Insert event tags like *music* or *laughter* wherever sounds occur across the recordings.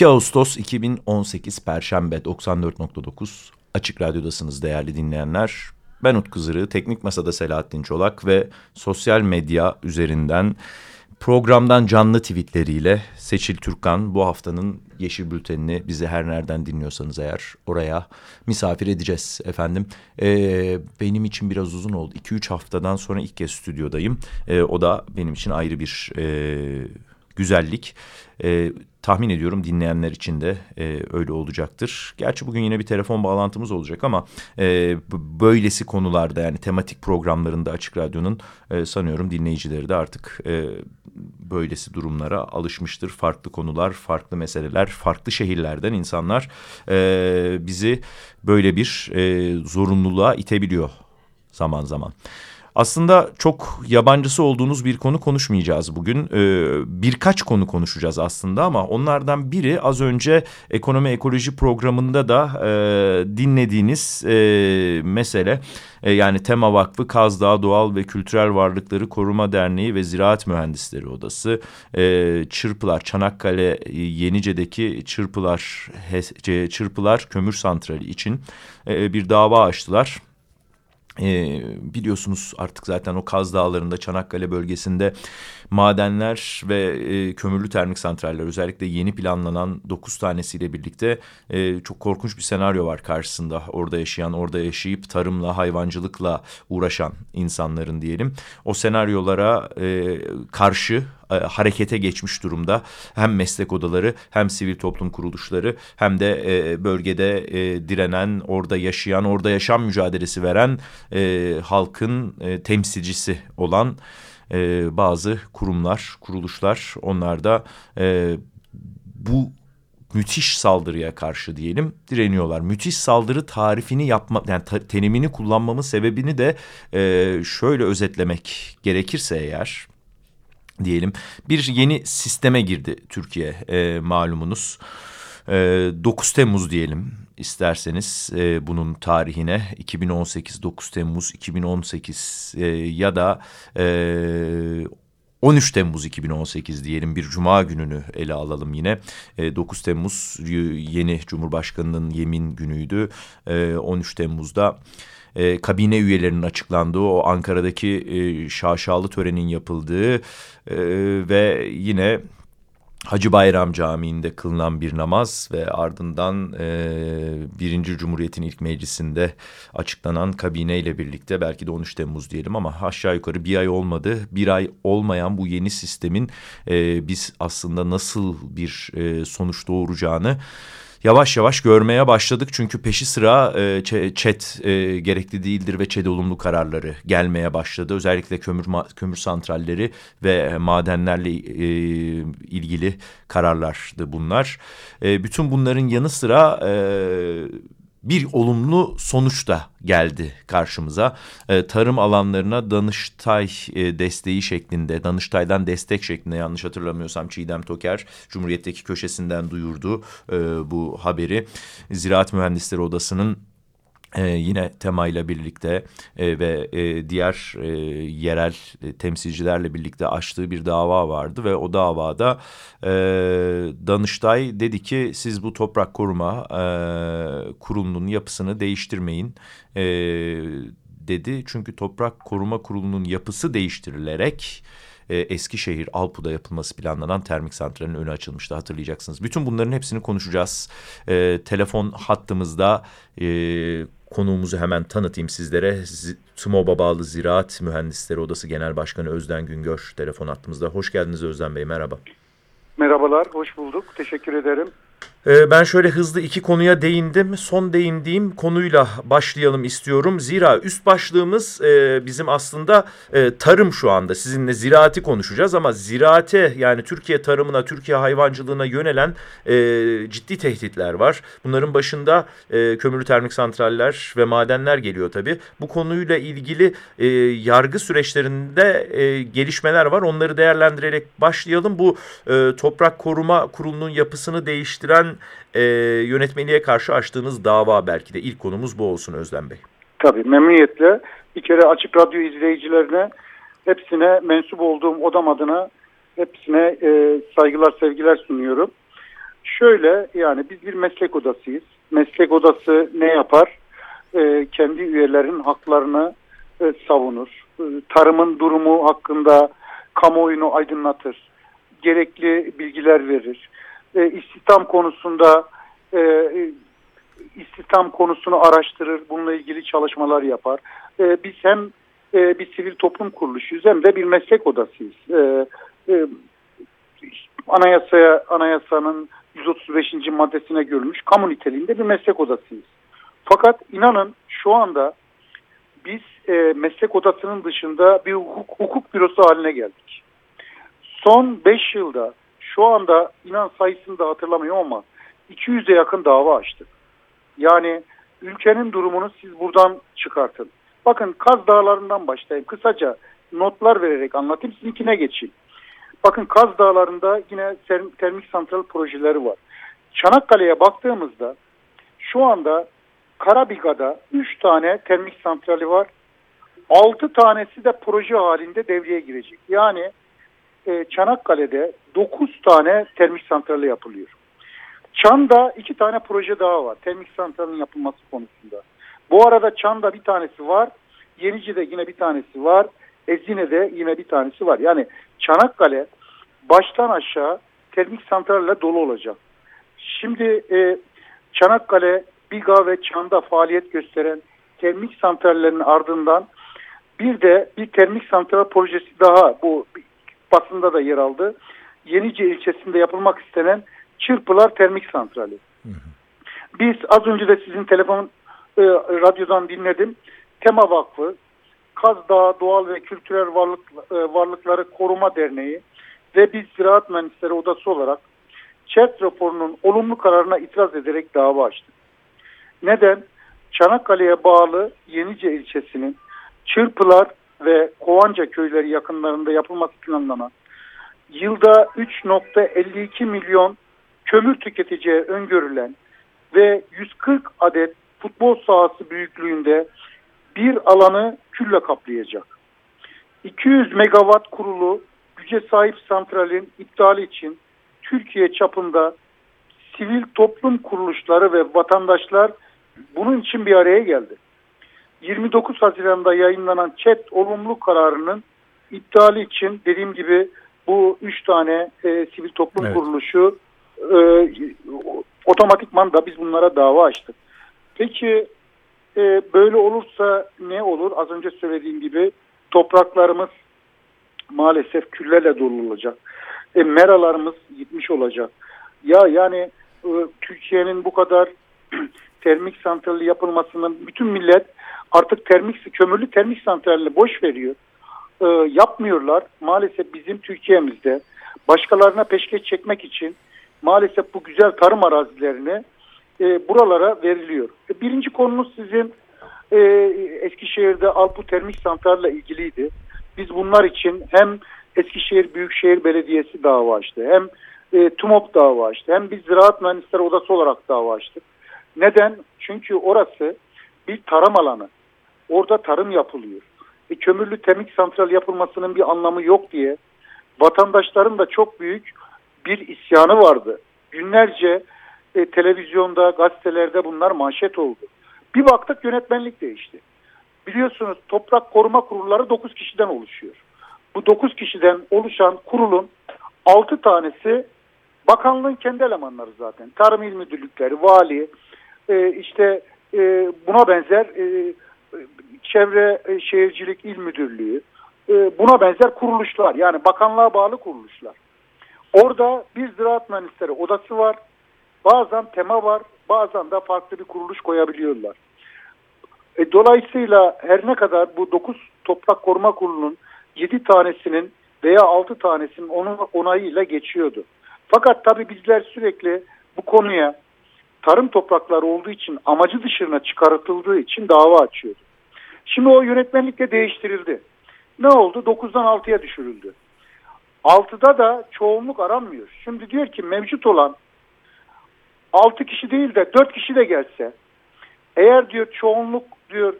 2 Ağustos 2018 Perşembe 94.9 Açık Radyo'dasınız değerli dinleyenler. Ben Utku Zırı, Teknik Masa'da Selahattin Çolak ve sosyal medya üzerinden programdan canlı tweetleriyle Seçil Türkan bu haftanın Yeşil Bülteni'ni bizi her nereden dinliyorsanız eğer oraya misafir edeceğiz efendim. Ee, benim için biraz uzun oldu. 2-3 haftadan sonra ilk kez stüdyodayım. Ee, o da benim için ayrı bir e, güzellik. E, tahmin ediyorum dinleyenler için de e, öyle olacaktır. Gerçi bugün yine bir telefon bağlantımız olacak ama e, böylesi konularda yani tematik programlarında Açık Radyo'nun e, sanıyorum dinleyicileri de artık e, böylesi durumlara alışmıştır. Farklı konular, farklı meseleler, farklı şehirlerden insanlar e, bizi böyle bir e, zorunluluğa itebiliyor zaman zaman. Aslında çok yabancısı olduğunuz bir konu konuşmayacağız bugün. Ee, birkaç konu konuşacağız aslında ama onlardan biri az önce ekonomi ekoloji programında da e, dinlediğiniz e, mesele. E, yani Tema Vakfı, Kaz Dağı Doğal ve Kültürel Varlıkları Koruma Derneği ve Ziraat Mühendisleri Odası, e, Çırpılar, Çanakkale e, Yenice'deki Çırpılar, Çırpılar Kömür Santrali için e, bir dava açtılar. E, biliyorsunuz artık zaten o Kaz Dağları'nda Çanakkale bölgesinde madenler ve e, kömürlü termik santraller özellikle yeni planlanan dokuz tanesiyle birlikte e, çok korkunç bir senaryo var karşısında. Orada yaşayan, orada yaşayıp tarımla, hayvancılıkla uğraşan insanların diyelim. O senaryolara e, karşı e, harekete geçmiş durumda. Hem meslek odaları hem sivil toplum kuruluşları hem de e, bölgede e, direnen, orada yaşayan, orada yaşam mücadelesi veren e, halkın e, temsilcisi olan e, bazı kurumlar, kuruluşlar onlar da e, bu müthiş saldırıya karşı diyelim direniyorlar. Müthiş saldırı tarifini yapma yani tenimini kullanmamın sebebini de e, şöyle özetlemek gerekirse eğer diyelim bir yeni sisteme girdi Türkiye e, malumunuz. E, 9 Temmuz diyelim isterseniz e, bunun tarihine 2018 9 Temmuz 2018 e, ya da e, 13 Temmuz 2018 diyelim bir cuma gününü ele alalım yine. E, 9 Temmuz yeni Cumhurbaşkanı'nın yemin günüydü. E, 13 Temmuz'da e, kabine üyelerinin açıklandığı o Ankara'daki e, şaşalı törenin yapıldığı e, ve yine Hacı Bayram Camii'nde kılınan bir namaz ve ardından e, birinci Cumhuriyet'in ilk meclisinde açıklanan kabine ile birlikte belki de 13 Temmuz diyelim ama aşağı yukarı bir ay olmadı. Bir ay olmayan bu yeni sistemin e, biz aslında nasıl bir e, sonuç doğuracağını yavaş yavaş görmeye başladık. Çünkü peşi sıra e, ÇED e, gerekli değildir ve ÇED olumlu kararları gelmeye başladı. Özellikle kömür kömür santralleri ve madenlerle e, ilgili kararlardı bunlar. E, bütün bunların yanı sıra... E, bir olumlu sonuç da geldi karşımıza. E, tarım alanlarına Danıştay e, desteği şeklinde, Danıştay'dan destek şeklinde yanlış hatırlamıyorsam Çiğdem Toker Cumhuriyet'teki köşesinden duyurdu e, bu haberi. Ziraat Mühendisleri Odası'nın ee, yine temayla birlikte e, ve e, diğer e, yerel e, temsilcilerle birlikte açtığı bir dava vardı ve o davada e, Danıştay dedi ki siz bu toprak koruma e, kurulunun yapısını değiştirmeyin e, dedi. Çünkü toprak koruma kurulunun yapısı değiştirilerek Eskişehir Alpu'da yapılması planlanan termik santralin önü açılmıştı hatırlayacaksınız. Bütün bunların hepsini konuşacağız. E, telefon hattımızda e, konuğumuzu hemen tanıtayım sizlere. TMOB'a bağlı Ziraat Mühendisleri Odası Genel Başkanı Özden Güngör telefon hattımızda. Hoş geldiniz Özden Bey merhaba. Merhabalar, hoş bulduk. Teşekkür ederim. Ee, ben şöyle hızlı iki konuya değindim. Son değindiğim konuyla başlayalım istiyorum. Zira üst başlığımız e, bizim aslında e, tarım şu anda. Sizinle ziraati konuşacağız ama ziraate yani Türkiye tarımına, Türkiye hayvancılığına yönelen e, ciddi tehditler var. Bunların başında kömürlü termik santraller ve madenler geliyor tabii. Bu konuyla ilgili yargı süreçlerinde gelişmeler var. Onları değerlendirerek başlayalım. Bu Toprak Koruma Kurulu'nun yapısını değiştiren e, yönetmeliğe karşı açtığınız dava belki de ilk konumuz bu olsun Özlem Bey. Tabii memnuniyetle bir kere Açık Radyo izleyicilerine hepsine mensup olduğum odam adına hepsine e, saygılar sevgiler sunuyorum. Şöyle yani biz bir meslek odasıyız. Meslek odası ne yapar? E, kendi üyelerin haklarını e, savunur. E, tarımın durumu hakkında kamuoyunu aydınlatır. Gerekli bilgiler verir e, istihdam konusunda e, e, istihdam konusunu araştırır, bununla ilgili çalışmalar yapar. E, biz hem e, bir sivil toplum kuruluşuyuz hem de bir meslek odasıyız. E, e, anayasaya, anayasanın 135. maddesine görülmüş kamu niteliğinde bir meslek odasıyız. Fakat inanın şu anda biz e, meslek odasının dışında bir hukuk, hukuk bürosu haline geldik. Son 5 yılda şu anda inan sayısını da hatırlamıyorum ama 200'e yakın dava açtık. Yani ülkenin durumunu siz buradan çıkartın. Bakın Kaz Dağları'ndan başlayayım. Kısaca notlar vererek anlatayım. Sizinkine geçeyim. Bakın Kaz Dağları'nda yine termik santral projeleri var. Çanakkale'ye baktığımızda şu anda Karabiga'da 3 tane termik santrali var. 6 tanesi de proje halinde devreye girecek. Yani e, Çanakkale'de 9 tane termik santrali yapılıyor. Çan'da iki tane proje daha var termik santralin yapılması konusunda. Bu arada Çan'da bir tanesi var, Yenici'de yine bir tanesi var, Ezine'de yine bir tanesi var. Yani Çanakkale baştan aşağı termik santralle dolu olacak. Şimdi e, Çanakkale, Biga ve Çan'da faaliyet gösteren termik santrallerin ardından bir de bir termik santral projesi daha bu basında da yer aldı. Yenice ilçesinde yapılmak istenen Çırpılar Termik Santrali. Biz az önce de sizin telefon e, radyodan dinledim. Tema Vakfı, Kaz Dağı Doğal ve Kültürel Varlık, e, Varlıkları Koruma Derneği ve biz Ziraat Mühendisleri Odası olarak ÇERT raporunun olumlu kararına itiraz ederek dava açtık. Neden? Çanakkale'ye bağlı Yenice ilçesinin Çırpılar ve Kovanca köyleri yakınlarında yapılması planlanan yılda 3.52 milyon kömür tüketeceği öngörülen ve 140 adet futbol sahası büyüklüğünde bir alanı külle kaplayacak. 200 megawatt kurulu güce sahip santralin iptali için Türkiye çapında sivil toplum kuruluşları ve vatandaşlar bunun için bir araya geldi. 29 Haziran'da yayınlanan ÇED olumlu kararının iptali için dediğim gibi bu üç tane e, sivil toplum evet. kuruluşu e, otomatikman da biz bunlara dava açtık. Peki e, böyle olursa ne olur? Az önce söylediğim gibi topraklarımız maalesef küllerle dolu olacak. E, meralarımız gitmiş olacak. Ya yani e, Türkiye'nin bu kadar *clears throat* termik santrali yapılmasının bütün millet artık termik kömürlü termik santralini boş veriyor. E, yapmıyorlar. Maalesef bizim Türkiye'mizde başkalarına peşkeş çekmek için maalesef bu güzel tarım arazilerini e, buralara veriliyor. E, birinci konumuz sizin e, Eskişehir'de Alpu Termik Santral'la ilgiliydi. Biz bunlar için hem Eskişehir Büyükşehir Belediyesi dava açtı, hem e, TUMOP dava açtı, hem biz Ziraat Mühendisleri Odası olarak dava açtık. Neden? Çünkü orası bir tarım alanı. Orada tarım yapılıyor. E, kömürlü termik santral yapılmasının bir anlamı yok diye vatandaşların da çok büyük bir isyanı vardı. Günlerce e, televizyonda, gazetelerde bunlar manşet oldu. Bir baktık yönetmenlik değişti. Biliyorsunuz toprak koruma kurulları 9 kişiden oluşuyor. Bu 9 kişiden oluşan kurulun 6 tanesi bakanlığın kendi elemanları zaten. Tarım İl Müdürlükleri, vali, e, işte e, buna benzer e, çevre e, şehircilik il müdürlüğü e, buna benzer kuruluşlar yani bakanlığa bağlı kuruluşlar. Orada bir ziraat mühendisleri odası var. bazen tema var, bazen de farklı bir kuruluş koyabiliyorlar. E, dolayısıyla her ne kadar bu 9 Toprak Koruma Kurulu'nun 7 tanesinin veya 6 tanesinin onun onayıyla geçiyordu. Fakat tabii bizler sürekli bu konuya tarım toprakları olduğu için amacı dışına çıkartıldığı için dava açıyordu. Şimdi o yönetmenlik de değiştirildi. Ne oldu? 9'dan 6'ya düşürüldü. 6'da da çoğunluk aranmıyor. Şimdi diyor ki mevcut olan 6 kişi değil de 4 kişi de gelse eğer diyor çoğunluk diyor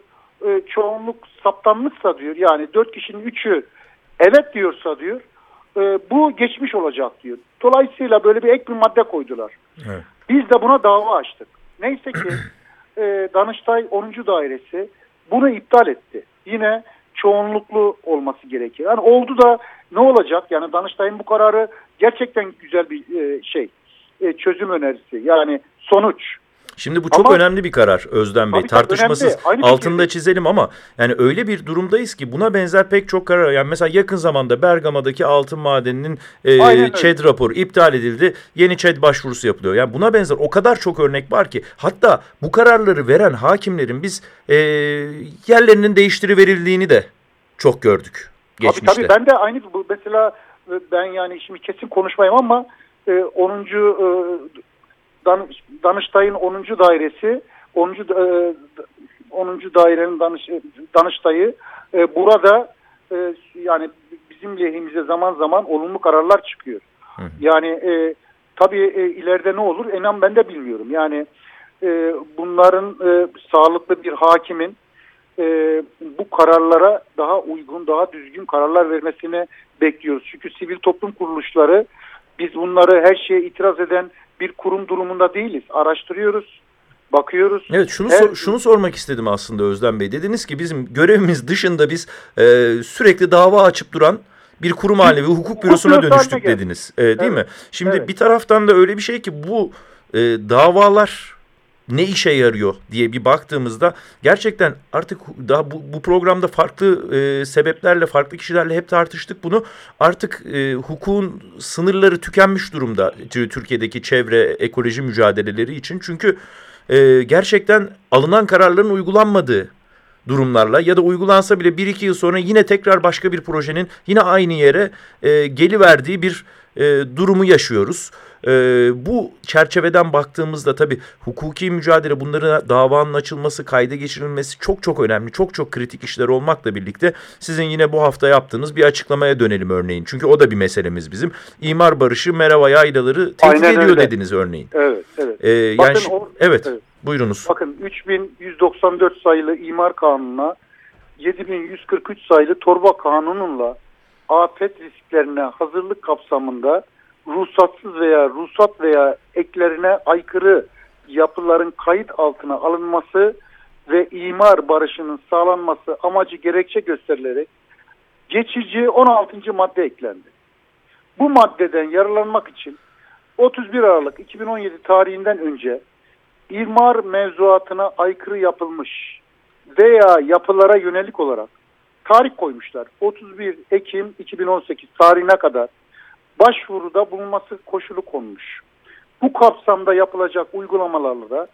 e, çoğunluk saptanmışsa diyor yani 4 kişinin 3'ü evet diyorsa diyor e, bu geçmiş olacak diyor. Dolayısıyla böyle bir ek bir madde koydular. Evet. Biz de buna dava açtık. Neyse ki *clears throat* e, Danıştay 10. Dairesi bunu iptal etti. Yine çoğunluklu olması gerekir. Yani oldu da ne olacak? Yani Danıştay'ın bu kararı gerçekten güzel bir e, şey. E, çözüm önerisi. Yani sonuç. Şimdi bu çok Ama- önemli bir karar Özlem Bey. Tartışmasız önemli. Altında fikirdeyiz. çizelim ama yani öyle bir durumdayız ki buna benzer pek çok karar. Yani mesela yakın zamanda Bergama'daki altın madeninin e, Aynen öyle. ÇED raporu iptal edildi. Yeni ÇED başvurusu yapılıyor. Yani buna benzer o kadar çok örnek var ki hatta bu kararları veren hakimlerin biz e, yerlerinin değiştiriverildiğini de çok gördük geçmişte. Tabii tabii ben de aynı bu mesela e, ben yani şimdi kesin konuşmayayım ama e, 10. E, Danıştay'ın 10. dairesi 10. E, 10. dairenin danış, Danıştay'ı e, burada e, yani bizim lehimize zaman zaman olumlu kararlar çıkıyor. Hı. Yani e, tabii e, ileride ne olur inan ben de bilmiyorum. Yani e, bunların e, sağlıklı bir hakimin e, bu kararlara daha uygun, daha düzgün kararlar vermesini bekliyoruz. Çünkü sivil toplum kuruluşları biz bunları her şeye itiraz eden bir kurum durumunda değiliz. Araştırıyoruz, bakıyoruz. Evet şunu Her- sor- şunu sormak istedim aslında Özlem Bey. Dediniz ki bizim görevimiz dışında biz e, sürekli dava açıp duran bir kurum haline ve hukuk bürosuna bürosu dönüştük dediniz. E, değil Evet, mi? Şimdi evet. bir taraftan da öyle bir şey ki bu e, davalar ne işe yarıyor diye bir baktığımızda gerçekten artık daha bu, bu programda farklı e, sebeplerle farklı kişilerle hep tartıştık bunu. Artık e, hukukun sınırları tükenmiş durumda Tü- Türkiye'deki çevre ekoloji mücadeleleri için. Çünkü e, gerçekten alınan kararların uygulanmadığı durumlarla ya da uygulansa bile bir iki yıl sonra yine tekrar başka bir projenin yine aynı yere e, geliverdiği bir e, durumu yaşıyoruz. E, bu çerçeveden baktığımızda tabii hukuki mücadele bunların davanın açılması, kayda geçirilmesi çok çok önemli. Çok çok kritik işler olmakla birlikte sizin yine bu hafta yaptığınız bir açıklamaya dönelim örneğin. Çünkü o da bir meselemiz bizim. İmar barışı merhaba yaylaları tehdit Aynen ediyor öyle. dediniz örneğin. Evet, evet. E, yani Bakın o- evet, evet. buyurunuz. Bakın 3194 sayılı imar kanununa 7143 sayılı torba kanununla afet risklerine hazırlık kapsamında ruhsatsız veya ruhsat veya eklerine aykırı yapıların kayıt altına alınması ve imar barışının sağlanması amacı gerekçe gösterilerek geçici 16. madde eklendi. Bu maddeden yararlanmak için 31 Aralık 2017 tarihinden önce imar mevzuatına aykırı yapılmış veya yapılara yönelik olarak tarih koymuşlar. 31 Ekim 2018 tarihine kadar başvuruda bulunması koşulu konmuş. Bu kapsamda yapılacak uygulamalarda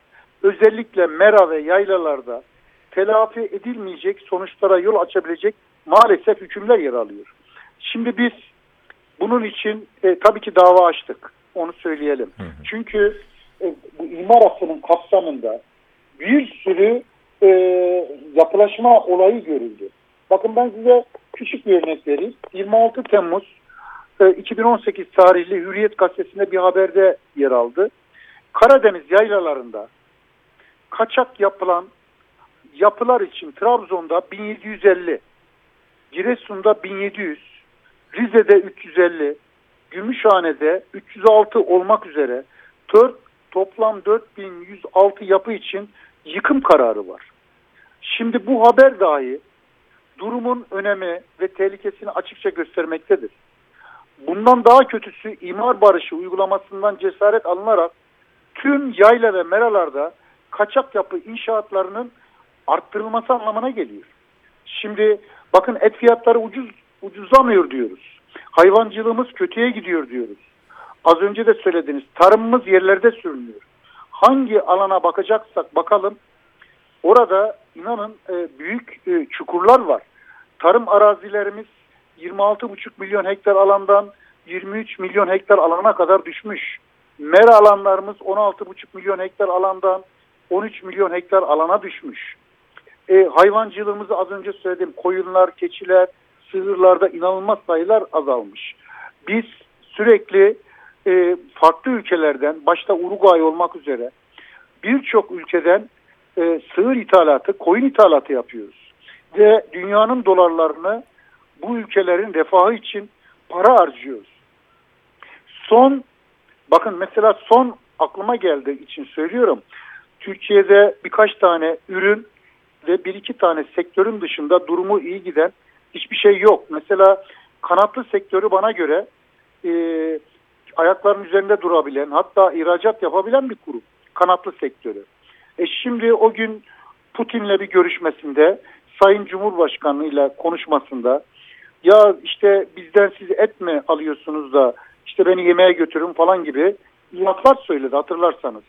özellikle mera ve yaylalarda telafi edilmeyecek sonuçlara yol açabilecek maalesef hükümler yer alıyor. Şimdi biz bunun için e, tabii ki dava açtık. Onu söyleyelim. Hı hı. Çünkü e, bu imar hakkının kapsamında bir sürü e, yapılaşma olayı görüldü. Bakın ben size küçük bir örnek vereyim. 26 Temmuz e, 2018 tarihli Hürriyet gazetesinde bir haberde yer aldı. Karadeniz yaylalarında kaçak yapılan yapılar için Trabzon'da 1750, Giresun'da 1700, Rize'de 350, Gümüşhane'de 306 olmak üzere 4, toplam 4106 yapı için yıkım kararı var. Şimdi bu haber dahi durumun önemi ve tehlikesini açıkça göstermektedir. Bundan daha kötüsü imar barışı uygulamasından cesaret alınarak tüm yayla ve meralarda kaçak yapı inşaatlarının arttırılması anlamına geliyor. Şimdi bakın et fiyatları ucuz ucuzlamıyor diyoruz. Hayvancılığımız kötüye gidiyor diyoruz. Az önce de söylediniz. Tarımımız yerlerde sürünüyor. Hangi alana bakacaksak bakalım. Orada inanın e, büyük e, çukurlar var. Tarım arazilerimiz 26,5 milyon hektar alandan 23 milyon hektar alana kadar düşmüş. Mera alanlarımız 16,5 milyon hektar alandan 13 milyon hektar alana düşmüş. E, hayvancılığımızı az önce söyledim. Koyunlar, keçiler, sığırlarda inanılmaz sayılar azalmış. Biz sürekli e, farklı ülkelerden, başta Uruguay olmak üzere birçok ülkeden e, sığır ithalatı, koyun ithalatı yapıyoruz. Ve dünyanın dolarlarını bu ülkelerin refahı için para harcıyoruz. Son, bakın mesela son aklıma geldiği için söylüyorum. Türkiye'de birkaç tane ürün ve bir iki tane sektörün dışında durumu iyi giden hiçbir şey yok. Mesela kanatlı sektörü bana göre e, ayakların üzerinde durabilen hatta ihracat yapabilen bir kurum. Kanatlı sektörü. E şimdi o gün Putin'le bir görüşmesinde Sayın Cumhurbaşkanı konuşmasında ya işte bizden siz et mi alıyorsunuz da işte beni yemeğe götürün falan gibi laflar söyledi hatırlarsanız.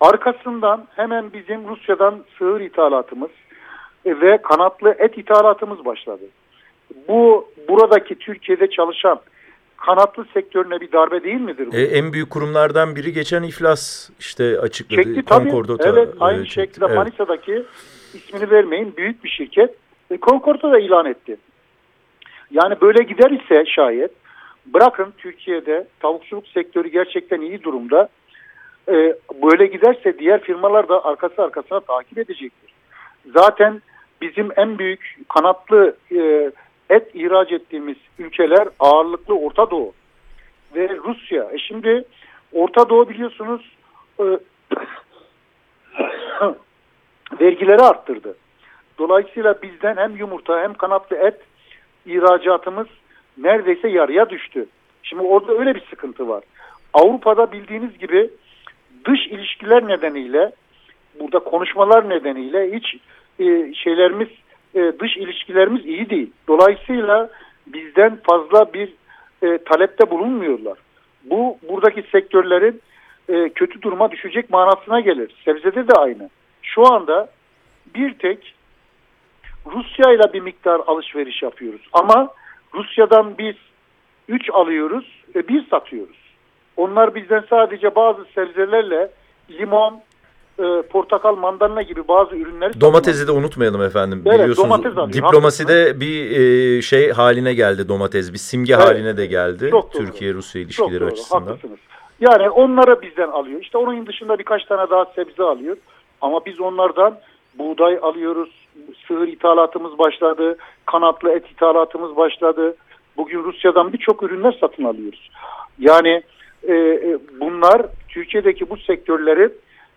Arkasından hemen bizim Rusya'dan sığır ithalatımız ve kanatlı et ithalatımız başladı. Bu buradaki Türkiye'de çalışan kanatlı sektörüne bir darbe değil midir bu? E, en büyük kurumlardan biri geçen iflas işte açıkladı. Çekti tabii. Evet aynı e, şekilde evet. Manisa'daki ismini vermeyin büyük bir şirket e, Concord'u da ilan etti. Yani böyle gider ise şayet bırakın Türkiye'de tavukçuluk sektörü gerçekten iyi durumda. E, böyle giderse diğer firmalar da arkası arkasına takip edecektir. Zaten bizim en büyük kanatlı e, et ihraç ettiğimiz ülkeler ağırlıklı Orta Doğu ve Rusya. E şimdi Orta Doğu biliyorsunuz e, *coughs* vergileri arttırdı. Dolayısıyla bizden hem yumurta hem kanatlı et ihracatımız neredeyse yarıya düştü. Şimdi orada öyle bir sıkıntı var. Avrupa'da bildiğiniz gibi dış ilişkiler nedeniyle burada konuşmalar nedeniyle hiç e, şeylerimiz e, dış ilişkilerimiz iyi değil. Dolayısıyla bizden fazla bir e, talepte bulunmuyorlar. Bu buradaki sektörlerin e, kötü duruma düşecek manasına gelir. Sebzede de aynı. Şu anda bir tek Rusya ile bir miktar alışveriş yapıyoruz. Ama Rusya'dan biz 3 alıyoruz ve 1 satıyoruz. Onlar bizden sadece bazı sebzelerle limon, e, portakal, mandalina gibi bazı ürünleri Domatesi de unutmayalım efendim. Evet, Biliyorsunuz domates alıyor, diplomaside bir e, şey haline geldi domates. Bir simge Evet. haline de geldi. Çok. Türkiye-Rusya Çok ilişkileri doğru, açısından. haklısınız. Yani onları bizden alıyor. İşte onun dışında birkaç tane daha sebze alıyor. Ama biz onlardan buğday alıyoruz. Sığır ithalatımız başladı. Kanatlı et ithalatımız başladı. Bugün Rusya'dan birçok ürünler satın alıyoruz. Yani e, e, bunlar Türkiye'deki bu sektörleri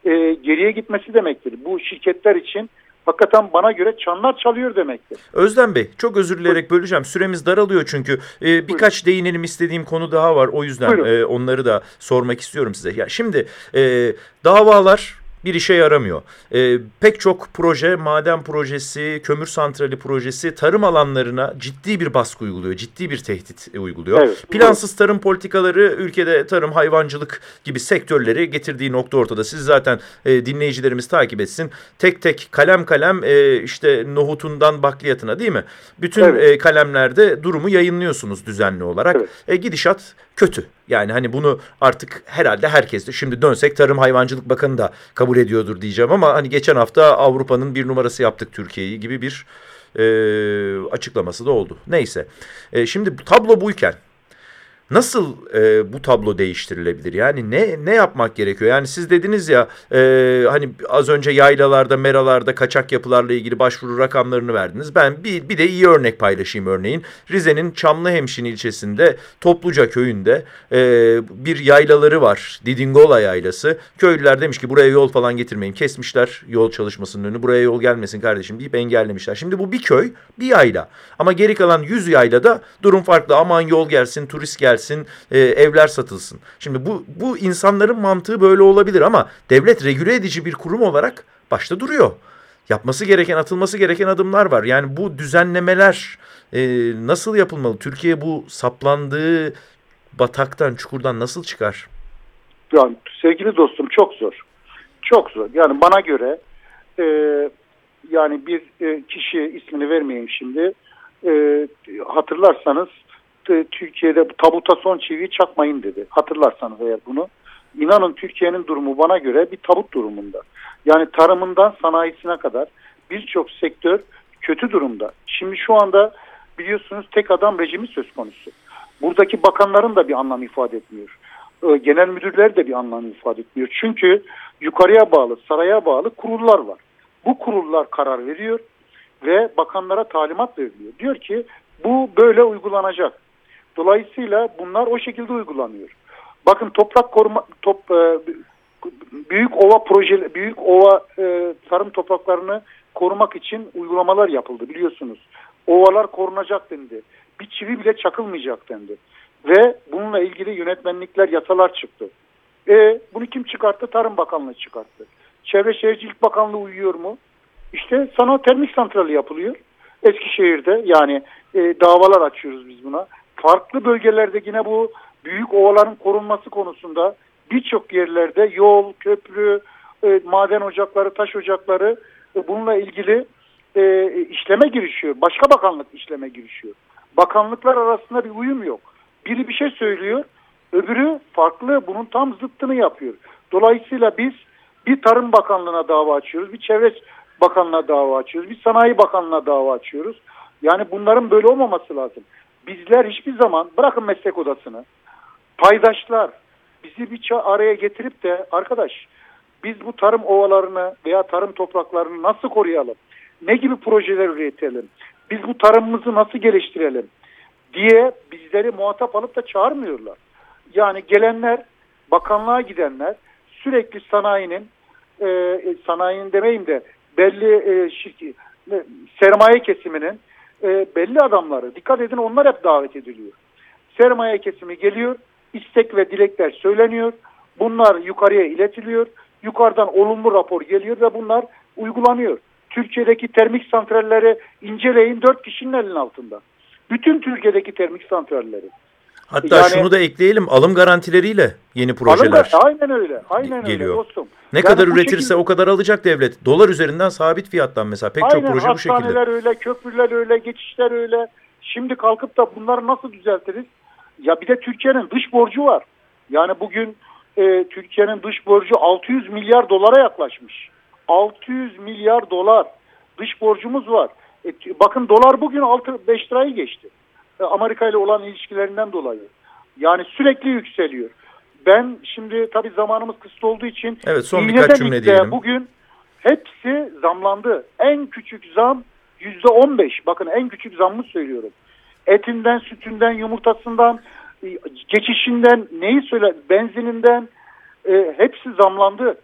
e, geriye gitmesi demektir. Bu şirketler için hakikaten bana göre çanlar çalıyor demektir. Özlem Bey çok özür dileyerek böleceğim. Süremiz daralıyor çünkü. Ee, birkaç değinelim istediğim konu daha var. O yüzden Buyurun. e, onları da sormak istiyorum size. Ya şimdi e, davalar bir işe yaramıyor. E, pek çok proje, maden projesi, kömür santrali projesi tarım alanlarına ciddi bir baskı uyguluyor. Ciddi bir tehdit uyguluyor. Evet, Plansız tarım politikaları ülkede tarım, hayvancılık gibi sektörleri getirdiği nokta ortada. Siz zaten e, dinleyicilerimiz takip etsin. Tek tek kalem kalem e, işte nohutundan bakliyatına değil mi? Bütün Evet. e, kalemlerde durumu yayınlıyorsunuz düzenli olarak. Evet. E, gidişat kötü. Yani hani bunu artık herhalde herkes de şimdi dönsek Tarım Hayvancılık Bakanı da kabul ediyordur diyeceğim ama hani geçen hafta Avrupa'nın bir numarası yaptık Türkiye'yi gibi bir e, açıklaması da oldu. Neyse. E, şimdi tablo buyken Nasıl e, bu tablo değiştirilebilir? Yani ne ne yapmak gerekiyor? Yani siz dediniz ya e, hani az önce yaylalarda, meralarda kaçak yapılarla ilgili başvuru rakamlarını verdiniz. Ben bir, bir de iyi örnek paylaşayım örneğin. Rize'nin Çamlıhemşin ilçesinde Topluca köyünde e, bir yaylaları var. Didingola yaylası. Köylüler demiş ki buraya yol falan getirmeyin. Kesmişler yol çalışmasının önünü. Buraya yol gelmesin kardeşim deyip engellemişler. Şimdi bu bir köy, bir yayla. Ama geri kalan 100 yaylada durum farklı. Aman yol gelsin, turist gelsin, e, evler satılsın. Şimdi bu, bu insanların mantığı böyle olabilir ama devlet regüle edici bir kurum olarak başta duruyor. Yapması gereken, atılması gereken adımlar var. Yani bu düzenlemeler e, nasıl yapılmalı? Türkiye bu saplandığı bataktan, çukurdan nasıl çıkar? Yani sevgili dostum çok zor. Çok zor. Yani bana göre e, yani bir e, kişi ismini vermeyeyim şimdi e, hatırlarsanız Türkiye'de tabuta son çiviyi çakmayın dedi. Hatırlarsanız eğer bunu. İnanın Türkiye'nin durumu bana göre bir tabut durumunda. Yani tarımından sanayisine kadar birçok sektör kötü durumda. Şimdi şu anda biliyorsunuz tek adam rejimi söz konusu. Buradaki bakanların da bir anlam ifade etmiyor. Ee, genel müdürler de bir anlam ifade etmiyor. Çünkü yukarıya bağlı, saraya bağlı kurullar var. Bu kurullar karar veriyor ve bakanlara talimat veriliyor. Diyor ki bu böyle uygulanacak. Dolayısıyla bunlar o şekilde uygulanıyor. Bakın toprak koruma top e, büyük ova proje büyük ova e, tarım topraklarını korumak için uygulamalar yapıldı biliyorsunuz. Ovalar korunacak dendi. Bir çivi bile çakılmayacak dendi. Ve bununla ilgili yönetmenlikler, yasalar çıktı. E, bunu kim çıkarttı? Tarım Bakanlığı çıkarttı. Çevre Şehircilik Bakanlığı uyuyor mu? İşte sana termik santrali yapılıyor. Eskişehir'de yani e, davalar açıyoruz biz buna. Farklı bölgelerde yine bu büyük ovaların korunması konusunda birçok yerlerde yol, köprü, e, maden ocakları, taş ocakları e, bununla ilgili e, işleme girişiyor. Başka bakanlık işleme girişiyor. Bakanlıklar arasında bir uyum yok. Biri bir şey söylüyor, öbürü farklı bunun tam zıttını yapıyor. Dolayısıyla biz bir Tarım Bakanlığı'na dava açıyoruz, bir Çevre Bakanlığı'na dava açıyoruz, bir Sanayi Bakanlığı'na dava açıyoruz. Yani bunların böyle olmaması lazım. Bizler hiçbir zaman bırakın meslek odasını, paydaşlar bizi bir araya getirip de arkadaş biz bu tarım ovalarını veya tarım topraklarını nasıl koruyalım? Ne gibi projeler üretelim? Biz bu tarımımızı nasıl geliştirelim? diye bizleri muhatap alıp da çağırmıyorlar. Yani gelenler, bakanlığa gidenler sürekli sanayinin, e, sanayinin demeyeyim de belli e, şirki, e, sermaye kesiminin e, belli adamları, dikkat edin onlar hep davet ediliyor. Sermaye kesimi geliyor, istek ve dilekler söyleniyor, bunlar yukarıya iletiliyor, yukarıdan olumlu rapor geliyor ve bunlar uygulanıyor. Türkiye'deki termik santralleri inceleyin dört kişinin elinin altında. Bütün Türkiye'deki termik santralleri. Hatta yani, şunu da ekleyelim alım garantileriyle yeni projeler. Alım, aynen öyle. Aynen geliyor. öyle dostum. Ne yani kadar üretirse şekilde, o kadar alacak devlet. Dolar üzerinden sabit fiyattan mesela pek aynen, çok proje bu şekilde. Hastaneler öyle, köprüler öyle, geçişler öyle. Şimdi kalkıp da bunları nasıl düzeltiriz? Ya bir de Türkiye'nin dış borcu var. Yani bugün e, Türkiye'nin dış borcu 600 milyar dolara yaklaşmış. 600 milyar dolar dış borcumuz var. E, bakın dolar bugün 6-5 lirayı geçti. E, Amerika ile olan ilişkilerinden dolayı. Yani sürekli yükseliyor. Ben şimdi tabii zamanımız kısıtlı olduğu için evet, son birkaç cümle diyelim. bugün hepsi zamlandı. En küçük zam yüzde on beş. Bakın en küçük zammı söylüyorum. Etinden, sütünden, yumurtasından, e, geçişinden, neyi söyle, benzininden e, hepsi zamlandı.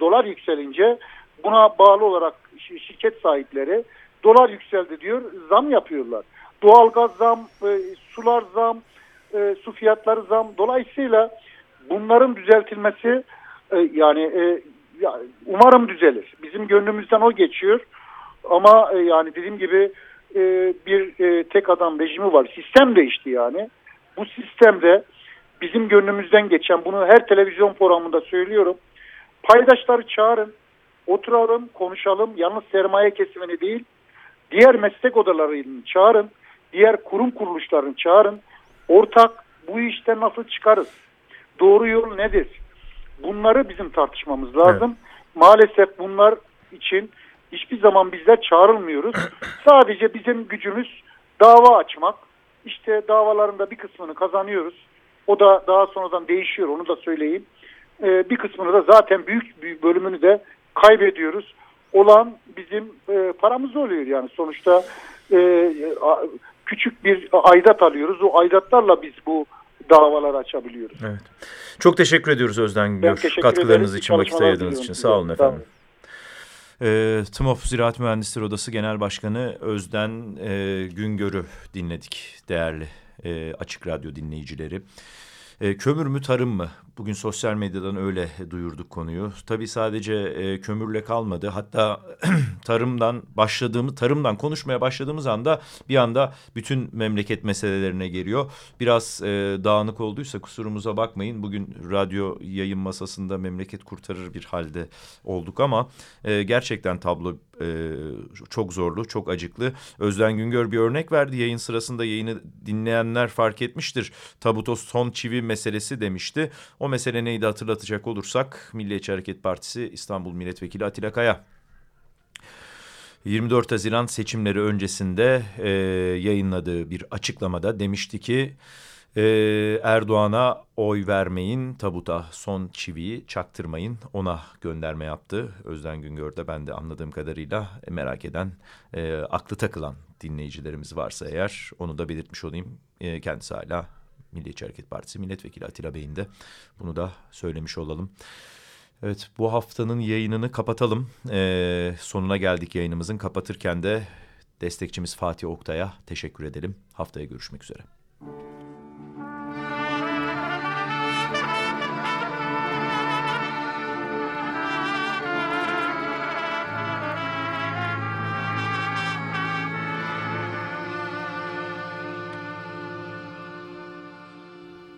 Dolar yükselince buna bağlı olarak şirket sahipleri dolar yükseldi diyor, zam yapıyorlar. Doğalgaz zam, e, sular zam, e, su fiyatları zam. Dolayısıyla bunların düzeltilmesi e, yani e, ya, umarım düzelir. Bizim gönlümüzden o geçiyor. Ama e, yani dediğim gibi e, bir e, tek adam rejimi var. Sistem değişti yani. Bu sistemde bizim gönlümüzden geçen bunu her televizyon programında söylüyorum. Paydaşları çağırın, oturalım, konuşalım. Yalnız sermaye kesimini değil, diğer meslek odalarını çağırın, diğer kurum kuruluşlarını çağırın. Ortak bu işten nasıl çıkarız? Doğru yol nedir? Bunları bizim tartışmamız lazım. Evet. Maalesef bunlar için hiçbir zaman bizler çağrılmıyoruz. *clears throat* Sadece bizim gücümüz dava açmak. İşte davalarında bir kısmını kazanıyoruz. O da daha sonradan değişiyor onu da söyleyeyim. Ee, bir kısmını da zaten büyük bir bölümünü de kaybediyoruz. Olan bizim e, paramız oluyor yani sonuçta e, küçük bir aidat alıyoruz. O aidatlarla biz bu davaları açabiliyoruz. Evet. Çok teşekkür ediyoruz Özden Gür. Katkılarınız ederim. için, vakit ayırdığınız için. Sağ olun efendim. E, TMOF Ziraat Mühendisleri Odası Genel Başkanı Özden e, Güngör'ü dinledik değerli e, Açık Radyo dinleyicileri. E, kömür mü tarım mı? Bugün sosyal medyadan öyle duyurduk konuyu. Tabii sadece e, kömürle kalmadı. Hatta *clears throat* tarımdan başladığımız, tarımdan konuşmaya başladığımız anda bir anda bütün memleket meselelerine geliyor. Biraz e, dağınık olduysa kusurumuza bakmayın. Bugün radyo yayın masasında memleket kurtarır bir halde olduk ama e, gerçekten tablo e, çok zorlu, çok acıklı. Özden Güngör bir örnek verdi. Yayın sırasında yayını dinleyenler fark etmiştir. Tabutos son çivi meselesi demişti. O mesele neydi hatırlatacak olursak Milliyetçi Hareket Partisi İstanbul Milletvekili Atilla Kaya. 24 Haziran seçimleri öncesinde e, yayınladığı bir açıklamada demişti ki e, Erdoğan'a oy vermeyin tabuta son çiviyi çaktırmayın ona gönderme yaptı. Özden Güngör'de ben de anladığım kadarıyla merak eden e, aklı takılan dinleyicilerimiz varsa eğer onu da belirtmiş olayım. E, kendisi hala Milliyetçi Hareket Partisi milletvekili Atilla Bey'in de bunu da söylemiş olalım. Evet bu haftanın yayınını kapatalım. Ee, sonuna geldik yayınımızın. Kapatırken de destekçimiz Fatih Oktay'a teşekkür edelim. Haftaya görüşmek üzere.